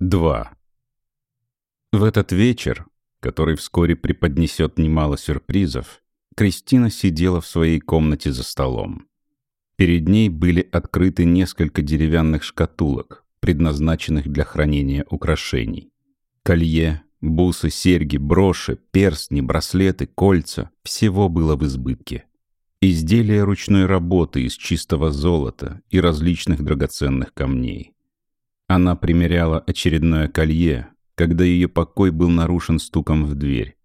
2. В этот вечер, который вскоре преподнесет немало сюрпризов, Кристина сидела в своей комнате за столом. Перед ней были открыты несколько деревянных шкатулок, предназначенных для хранения украшений. Колье, бусы, серьги, броши, перстни, браслеты, кольца — всего было в избытке. Изделия ручной работы из чистого золота и различных драгоценных камней. Она примеряла очередное колье, когда ее покой был нарушен стуком в дверь.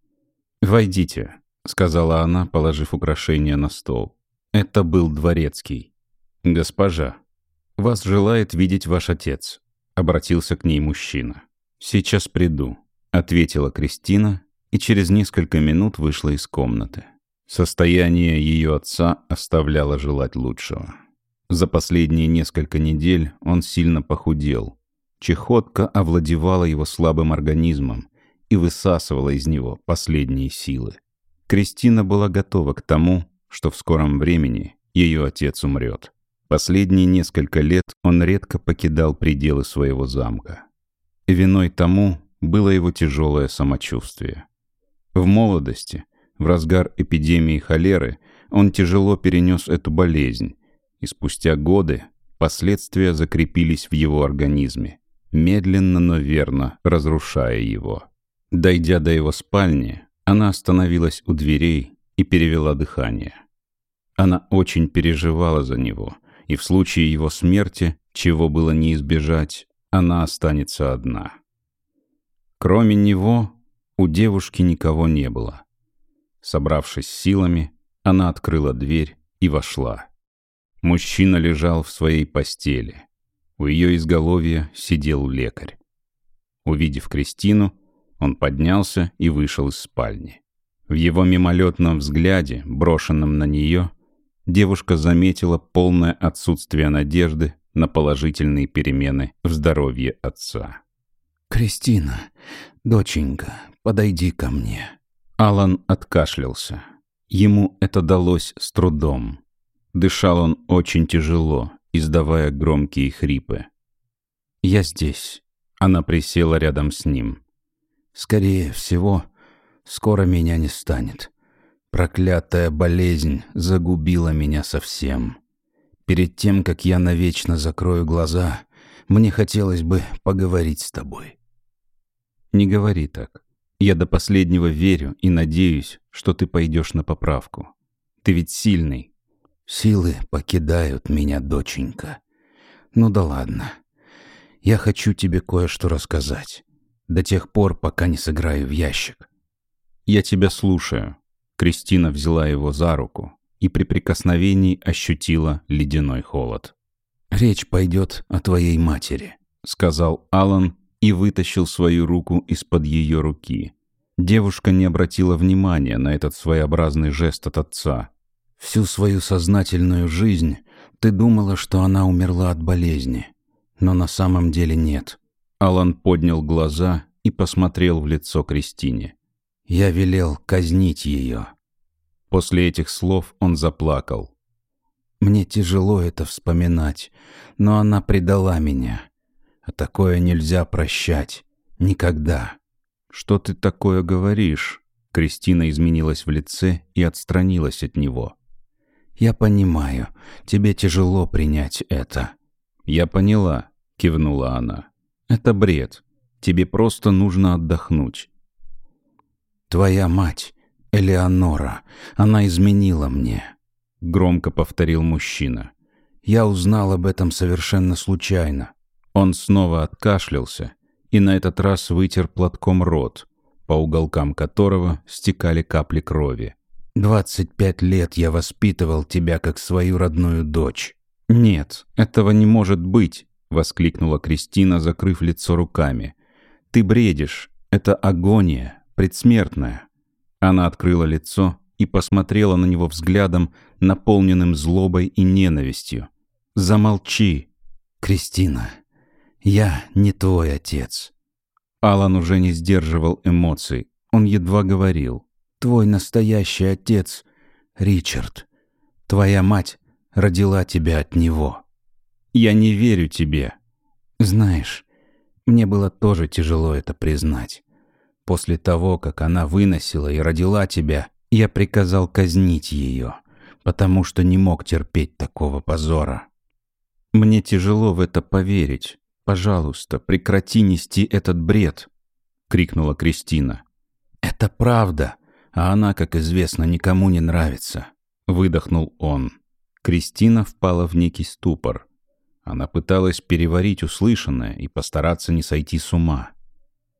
«Войдите», — сказала она, положив украшение на стол. Это был дворецкий. «Госпожа, вас желает видеть ваш отец», — обратился к ней мужчина. «Сейчас приду», — ответила Кристина и через несколько минут вышла из комнаты. Состояние ее отца оставляло желать лучшего. За последние несколько недель он сильно похудел. Чехотка овладевала его слабым организмом и высасывала из него последние силы. Кристина была готова к тому, что в скором времени ее отец умрет. Последние несколько лет он редко покидал пределы своего замка. Виной тому было его тяжелое самочувствие. В молодости – в разгар эпидемии холеры он тяжело перенес эту болезнь, и спустя годы последствия закрепились в его организме, медленно, но верно разрушая его. Дойдя до его спальни, она остановилась у дверей и перевела дыхание. Она очень переживала за него, и в случае его смерти, чего было не избежать, она останется одна. Кроме него, у девушки никого не было. Собравшись силами, она открыла дверь и вошла. Мужчина лежал в своей постели. У ее изголовья сидел лекарь. Увидев Кристину, он поднялся и вышел из спальни. В его мимолетном взгляде, брошенном на нее, девушка заметила полное отсутствие надежды на положительные перемены в здоровье отца. «Кристина, доченька, подойди ко мне», Алан откашлялся. Ему это далось с трудом. Дышал он очень тяжело, издавая громкие хрипы. «Я здесь». Она присела рядом с ним. «Скорее всего, скоро меня не станет. Проклятая болезнь загубила меня совсем. Перед тем, как я навечно закрою глаза, мне хотелось бы поговорить с тобой». «Не говори так. Я до последнего верю и надеюсь, что ты пойдешь на поправку. Ты ведь сильный. Силы покидают меня, доченька. Ну да ладно. Я хочу тебе кое-что рассказать. До тех пор, пока не сыграю в ящик. Я тебя слушаю. Кристина взяла его за руку и при прикосновении ощутила ледяной холод. «Речь пойдет о твоей матери», — сказал Алан и вытащил свою руку из-под ее руки. Девушка не обратила внимания на этот своеобразный жест от отца. «Всю свою сознательную жизнь ты думала, что она умерла от болезни, но на самом деле нет». Алан поднял глаза и посмотрел в лицо Кристине. «Я велел казнить ее». После этих слов он заплакал. «Мне тяжело это вспоминать, но она предала меня. А такое нельзя прощать. Никогда. «Что ты такое говоришь?» Кристина изменилась в лице и отстранилась от него. «Я понимаю. Тебе тяжело принять это». «Я поняла», — кивнула она. «Это бред. Тебе просто нужно отдохнуть». «Твоя мать, Элеонора, она изменила мне», — громко повторил мужчина. «Я узнал об этом совершенно случайно. Он снова откашлялся и на этот раз вытер платком рот, по уголкам которого стекали капли крови. «Двадцать пять лет я воспитывал тебя как свою родную дочь». «Нет, этого не может быть», — воскликнула Кристина, закрыв лицо руками. «Ты бредишь. Это агония, предсмертная». Она открыла лицо и посмотрела на него взглядом, наполненным злобой и ненавистью. «Замолчи!» «Кристина, «Я не твой отец». Алан уже не сдерживал эмоций. Он едва говорил. «Твой настоящий отец — Ричард. Твоя мать родила тебя от него». «Я не верю тебе». «Знаешь, Мне было тоже тяжело это признать. После того, как она выносила и родила тебя, я приказал казнить ее, потому что не мог терпеть такого позора. Мне тяжело в это поверить. Пожалуйста, прекрати нести этот бред, крикнула Кристина. Это правда, а она, как известно, никому не нравится, выдохнул он. Кристина впала в некий ступор. Она пыталась переварить услышанное и постараться не сойти с ума.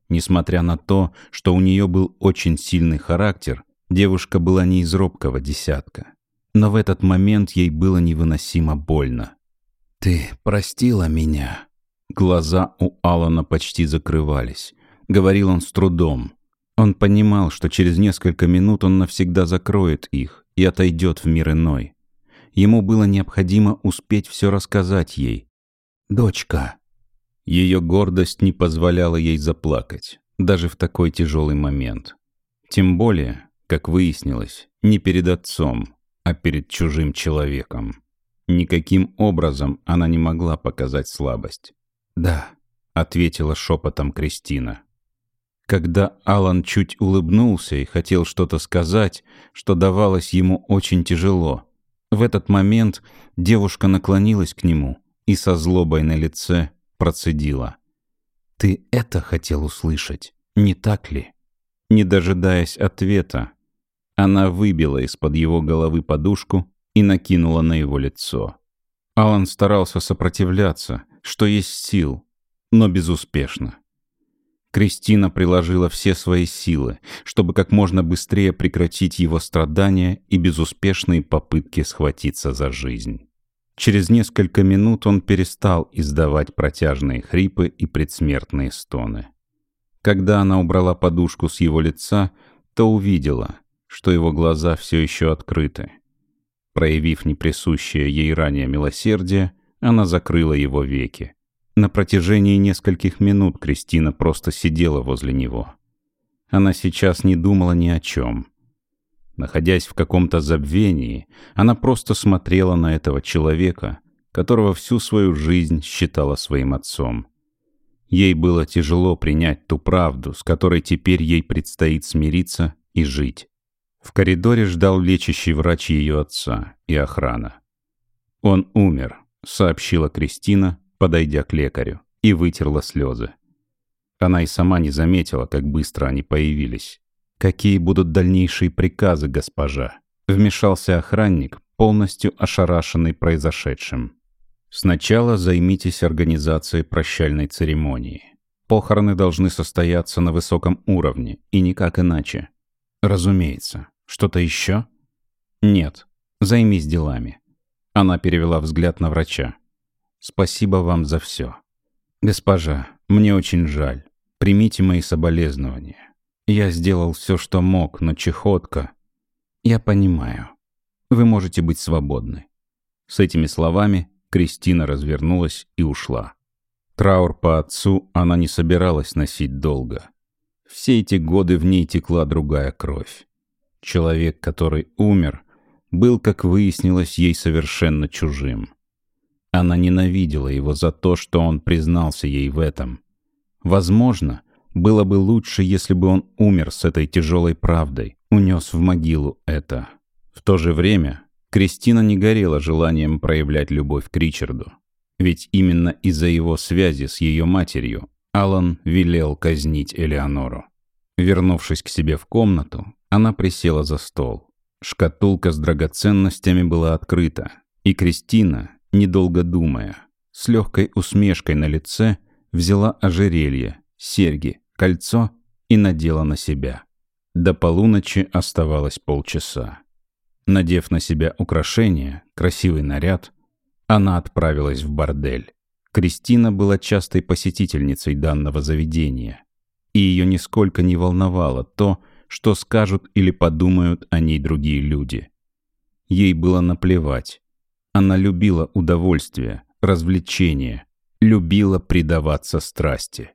Несмотря на то, что у нее был очень сильный характер, девушка была не из робкого десятка. Но в этот момент ей было невыносимо больно. «Ты простила меня?» Глаза у Алана почти закрывались. Говорил он с трудом. Он понимал, что через несколько минут он навсегда закроет их и отойдет в мир иной. Ему было необходимо успеть все рассказать ей. «Дочка, ее гордость не позволяла ей заплакать, даже в такой тяжелый момент. Тем более, как выяснилось, не перед отцом, а перед чужим человеком. Никаким образом она не могла показать слабость. «Да», — ответила шепотом Кристина. Когда Алан чуть улыбнулся и хотел что-то сказать, что давалось ему очень тяжело, в этот момент девушка наклонилась к нему и со злобой на лице процедила. «Ты это хотел услышать, не так ли?» Не дожидаясь ответа, она выбила из-под его головы подушку и накинула на его лицо. Алан старался сопротивляться, что есть сил, но безуспешно. Кристина приложила все свои силы, чтобы как можно быстрее прекратить его страдания и безуспешные попытки схватиться за жизнь. Через несколько минут он перестал издавать протяжные хрипы и предсмертные стоны. Когда она убрала подушку с его лица, то увидела, что его глаза все еще открыты. Проявив неприсущее ей ранее милосердие, она закрыла его веки. На протяжении нескольких минут Кристина просто сидела возле него. Она сейчас не думала ни о чем. Находясь в каком-то забвении, она просто смотрела на этого человека, которого всю свою жизнь считала своим отцом. Ей было тяжело принять ту правду, с которой теперь ей предстоит смириться и жить. В коридоре ждал лечащий врач ее отца и охрана. «Он умер», — сообщила Кристина, подойдя к лекарю, и вытерла слезы. Она и сама не заметила, как быстро они появились. «Какие будут дальнейшие приказы, госпожа?» Вмешался охранник, полностью ошарашенный произошедшим. «Сначала займитесь организацией прощальной церемонии. Похороны должны состояться на высоком уровне, и никак иначе. Разумеется. Что-то еще?» «Нет. Займись делами». Она перевела взгляд на врача. «Спасибо вам за все. Госпожа, мне очень жаль. Примите мои соболезнования. Я сделал все, что мог, но чехотка... Я понимаю. Вы можете быть свободны. С этими словами Кристина развернулась и ушла. Траур по отцу она не собиралась носить долго. Все эти годы в ней текла другая кровь. Человек, который умер, был, как выяснилось, ей совершенно чужим. Она ненавидела его за то, что он признался ей в этом. Возможно, было бы лучше, если бы он умер с этой тяжелой правдой, унес в могилу это. В то же время Кристина не горела желанием проявлять любовь к Ричарду. Ведь именно из-за его связи с ее матерью Алан велел казнить Элеонору. Вернувшись к себе в комнату, она присела за стол. Шкатулка с драгоценностями была открыта, и Кристина, недолго думая, с легкой усмешкой на лице, взяла ожерелье, серьги, кольцо и надела на себя. До полуночи оставалось полчаса. Надев на себя украшение, красивый наряд, она отправилась в бордель. Кристина была частой посетительницей данного заведения, и ее нисколько не волновало то, что скажут или подумают о ней другие люди. Ей было наплевать. Она любила удовольствие, развлечение, любила предаваться страсти.